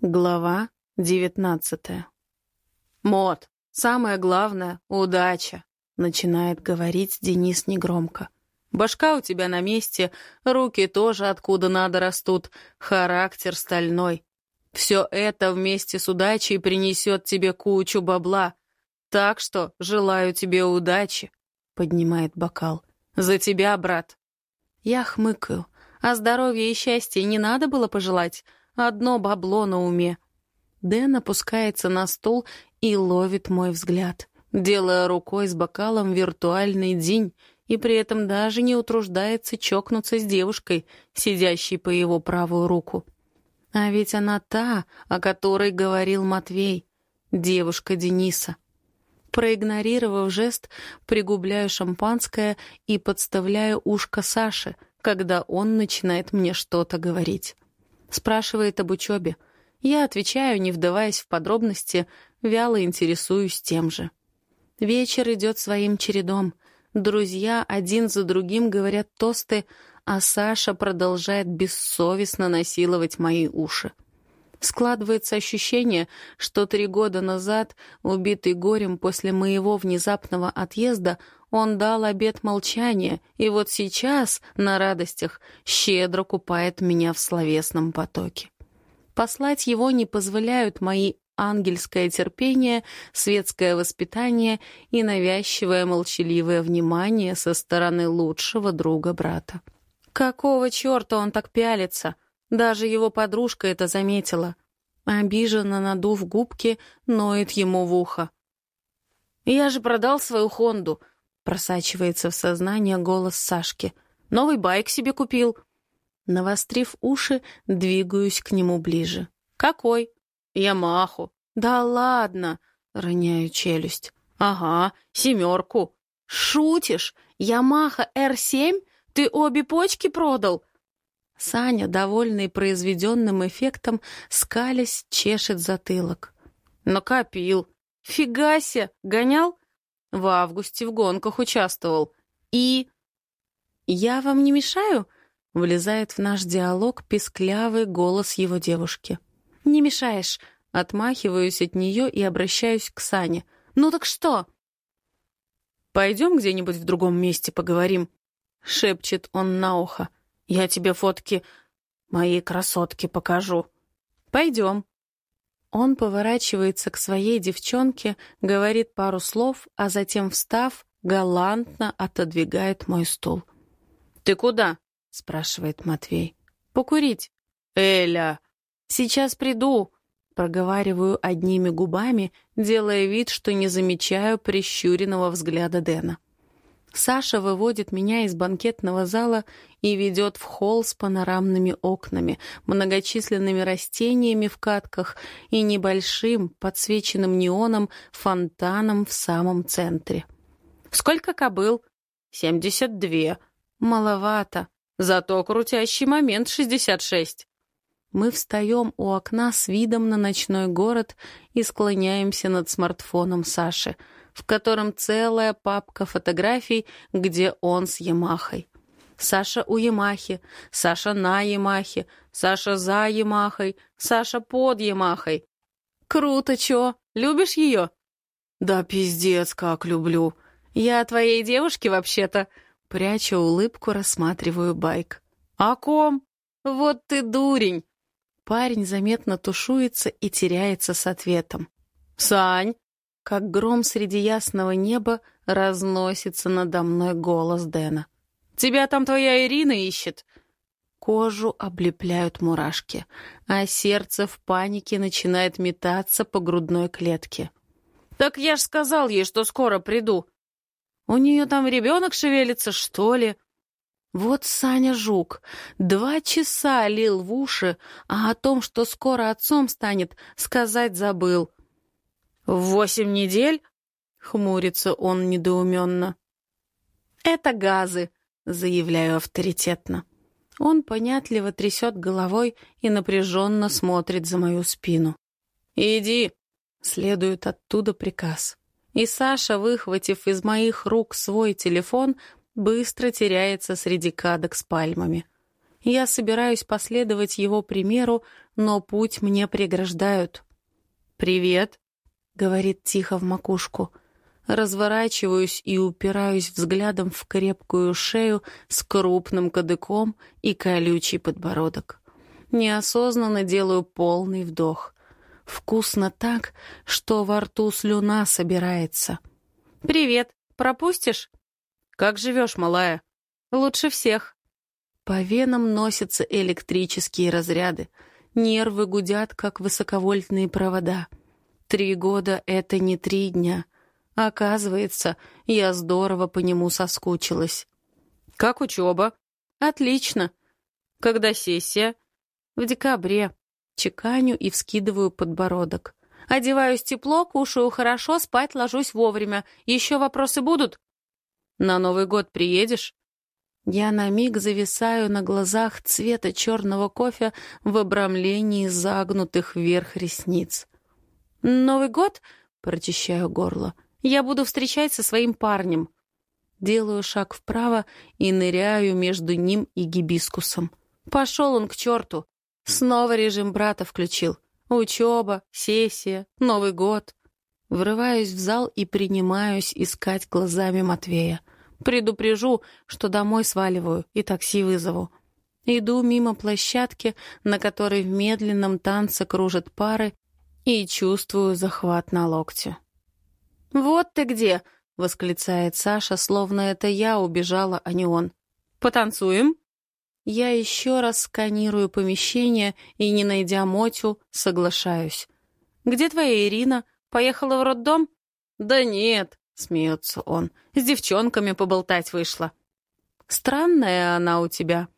Глава девятнадцатая. «Мот, самое главное — удача», — начинает говорить Денис негромко. «Башка у тебя на месте, руки тоже откуда надо растут, характер стальной. Все это вместе с удачей принесет тебе кучу бабла. Так что желаю тебе удачи», — поднимает бокал. «За тебя, брат». Я хмыкаю. А здоровья и счастья не надо было пожелать — Одно бабло на уме. Дэн опускается на стул и ловит мой взгляд, делая рукой с бокалом виртуальный день и при этом даже не утруждается чокнуться с девушкой, сидящей по его правую руку. А ведь она та, о которой говорил Матвей, девушка Дениса. Проигнорировав жест, пригубляю шампанское и подставляю ушко Саше, когда он начинает мне что-то говорить. Спрашивает об учебе. Я отвечаю, не вдаваясь в подробности, вяло интересуюсь тем же. Вечер идет своим чередом. Друзья один за другим говорят тосты, а Саша продолжает бессовестно насиловать мои уши. Складывается ощущение, что три года назад, убитый горем после моего внезапного отъезда, он дал обет молчания, и вот сейчас, на радостях, щедро купает меня в словесном потоке. Послать его не позволяют мои ангельское терпение, светское воспитание и навязчивое молчаливое внимание со стороны лучшего друга брата. Какого черта он так пялится? Даже его подружка это заметила. Обиженно надув губки, ноет ему в ухо. «Я же продал свою Хонду», — просачивается в сознание голос Сашки. «Новый байк себе купил». Навострив уши, двигаюсь к нему ближе. «Какой?» «Ямаху». «Да ладно!» — роняю челюсть. «Ага, семерку». «Шутишь? Ямаха Р-7? Ты обе почки продал?» Саня, довольный произведенным эффектом, скалясь, чешет затылок. «Накопил. Фига себе! Гонял?» В августе в гонках участвовал. «И...» «Я вам не мешаю?» — влезает в наш диалог писклявый голос его девушки. «Не мешаешь!» — отмахиваюсь от нее и обращаюсь к Сане. «Ну так что?» «Пойдем где-нибудь в другом месте поговорим», — шепчет он на ухо. Я тебе фотки моей красотки покажу. Пойдем. Он поворачивается к своей девчонке, говорит пару слов, а затем, встав, галантно отодвигает мой стул. «Ты куда?» — спрашивает Матвей. «Покурить». «Эля!» «Сейчас приду», — проговариваю одними губами, делая вид, что не замечаю прищуренного взгляда Дэна. Саша выводит меня из банкетного зала и ведет в холл с панорамными окнами, многочисленными растениями в катках и небольшим, подсвеченным неоном, фонтаном в самом центре. «Сколько кобыл?» «Семьдесят две». «Маловато. Зато крутящий момент шестьдесят шесть». Мы встаем у окна с видом на ночной город и склоняемся над смартфоном Саши — в котором целая папка фотографий, где он с Ямахой. Саша у Ямахи, Саша на Ямахе, Саша за Ямахой, Саша под Ямахой. Круто, чё? Любишь ее? Да пиздец, как люблю. Я твоей девушке вообще-то. Пряча улыбку, рассматриваю байк. О ком? Вот ты дурень. Парень заметно тушуется и теряется с ответом. «Сань, как гром среди ясного неба разносится надо мной голос Дэна. «Тебя там твоя Ирина ищет!» Кожу облепляют мурашки, а сердце в панике начинает метаться по грудной клетке. «Так я ж сказал ей, что скоро приду!» «У нее там ребенок шевелится, что ли?» Вот Саня Жук два часа лил в уши, а о том, что скоро отцом станет, сказать забыл. «Восемь недель?» — хмурится он недоуменно. «Это газы», — заявляю авторитетно. Он понятливо трясет головой и напряженно смотрит за мою спину. «Иди!» — следует оттуда приказ. И Саша, выхватив из моих рук свой телефон, быстро теряется среди кадок с пальмами. Я собираюсь последовать его примеру, но путь мне преграждают. «Привет», — говорит тихо в макушку. Разворачиваюсь и упираюсь взглядом в крепкую шею с крупным кадыком и колючий подбородок. Неосознанно делаю полный вдох. Вкусно так, что во рту слюна собирается. «Привет, пропустишь?» «Как живешь, малая?» «Лучше всех». По венам носятся электрические разряды. Нервы гудят, как высоковольтные провода. Три года — это не три дня. Оказывается, я здорово по нему соскучилась. «Как учеба?» «Отлично». «Когда сессия?» «В декабре». Чеканю и вскидываю подбородок. Одеваюсь тепло, кушаю хорошо, спать ложусь вовремя. Еще вопросы будут? На Новый год приедешь? Я на миг зависаю на глазах цвета черного кофе в обрамлении загнутых вверх ресниц. «Новый год?» — прочищаю горло. «Я буду встречать со своим парнем». Делаю шаг вправо и ныряю между ним и гибискусом. Пошел он к черту. Снова режим брата включил. Учеба, сессия, Новый год. Врываюсь в зал и принимаюсь искать глазами Матвея. Предупрежу, что домой сваливаю и такси вызову. Иду мимо площадки, на которой в медленном танце кружат пары, и чувствую захват на локте. «Вот ты где!» — восклицает Саша, словно это я убежала, а не он. «Потанцуем?» Я еще раз сканирую помещение и, не найдя Мотю, соглашаюсь. «Где твоя Ирина? Поехала в роддом?» «Да нет», — смеется он, — «с девчонками поболтать вышла». «Странная она у тебя».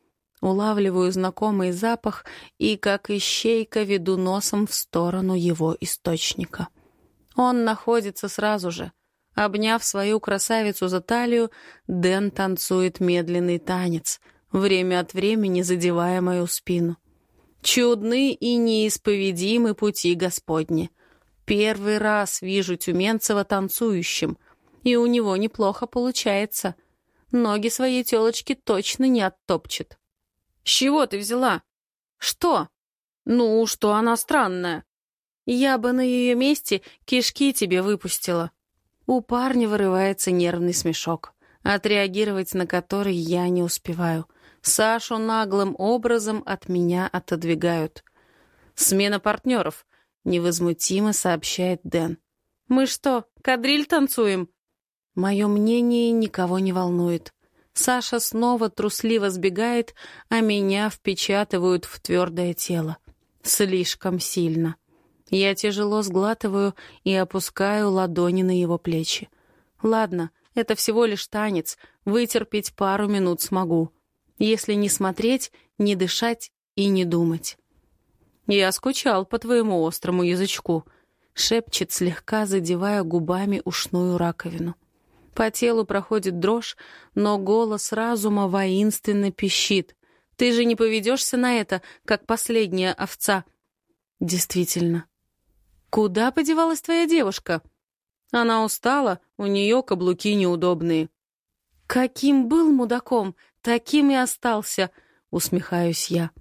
Улавливаю знакомый запах и, как ищейка, веду носом в сторону его источника. Он находится сразу же. Обняв свою красавицу за талию, Дэн танцует медленный танец — время от времени задевая мою спину. Чудны и неисповедимы пути Господни. Первый раз вижу Тюменцева танцующим, и у него неплохо получается. Ноги своей телочки точно не оттопчет. «С чего ты взяла?» «Что?» «Ну, что она странная. Я бы на ее месте кишки тебе выпустила». У парня вырывается нервный смешок, отреагировать на который я не успеваю — Сашу наглым образом от меня отодвигают. «Смена партнеров», — невозмутимо сообщает Дэн. «Мы что, кадриль танцуем?» Мое мнение никого не волнует. Саша снова трусливо сбегает, а меня впечатывают в твердое тело. Слишком сильно. Я тяжело сглатываю и опускаю ладони на его плечи. Ладно, это всего лишь танец, вытерпеть пару минут смогу если не смотреть, не дышать и не думать. «Я скучал по твоему острому язычку», — шепчет, слегка задевая губами ушную раковину. По телу проходит дрожь, но голос разума воинственно пищит. «Ты же не поведешься на это, как последняя овца». «Действительно». «Куда подевалась твоя девушка?» Она устала, у нее каблуки неудобные. «Каким был мудаком, таким и остался», — усмехаюсь я.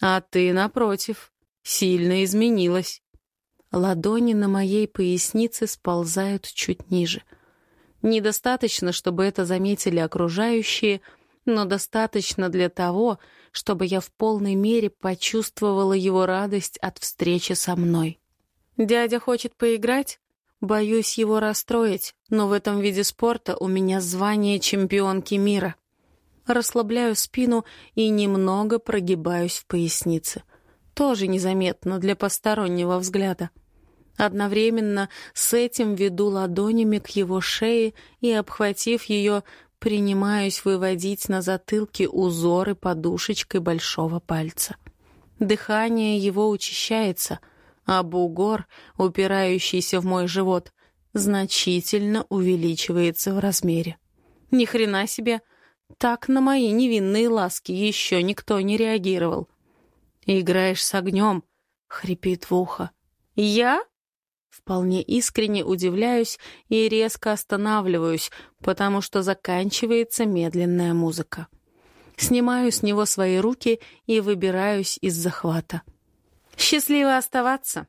«А ты, напротив, сильно изменилась». Ладони на моей пояснице сползают чуть ниже. Недостаточно, чтобы это заметили окружающие, но достаточно для того, чтобы я в полной мере почувствовала его радость от встречи со мной. «Дядя хочет поиграть?» Боюсь его расстроить, но в этом виде спорта у меня звание чемпионки мира. Расслабляю спину и немного прогибаюсь в пояснице. Тоже незаметно для постороннего взгляда. Одновременно с этим веду ладонями к его шее и, обхватив ее, принимаюсь выводить на затылке узоры подушечкой большого пальца. Дыхание его учащается — а бугор, упирающийся в мой живот, значительно увеличивается в размере. Ни хрена себе! Так на мои невинные ласки еще никто не реагировал. «Играешь с огнем», — хрипит в ухо. «Я?» Вполне искренне удивляюсь и резко останавливаюсь, потому что заканчивается медленная музыка. Снимаю с него свои руки и выбираюсь из захвата. «Счастливо оставаться!»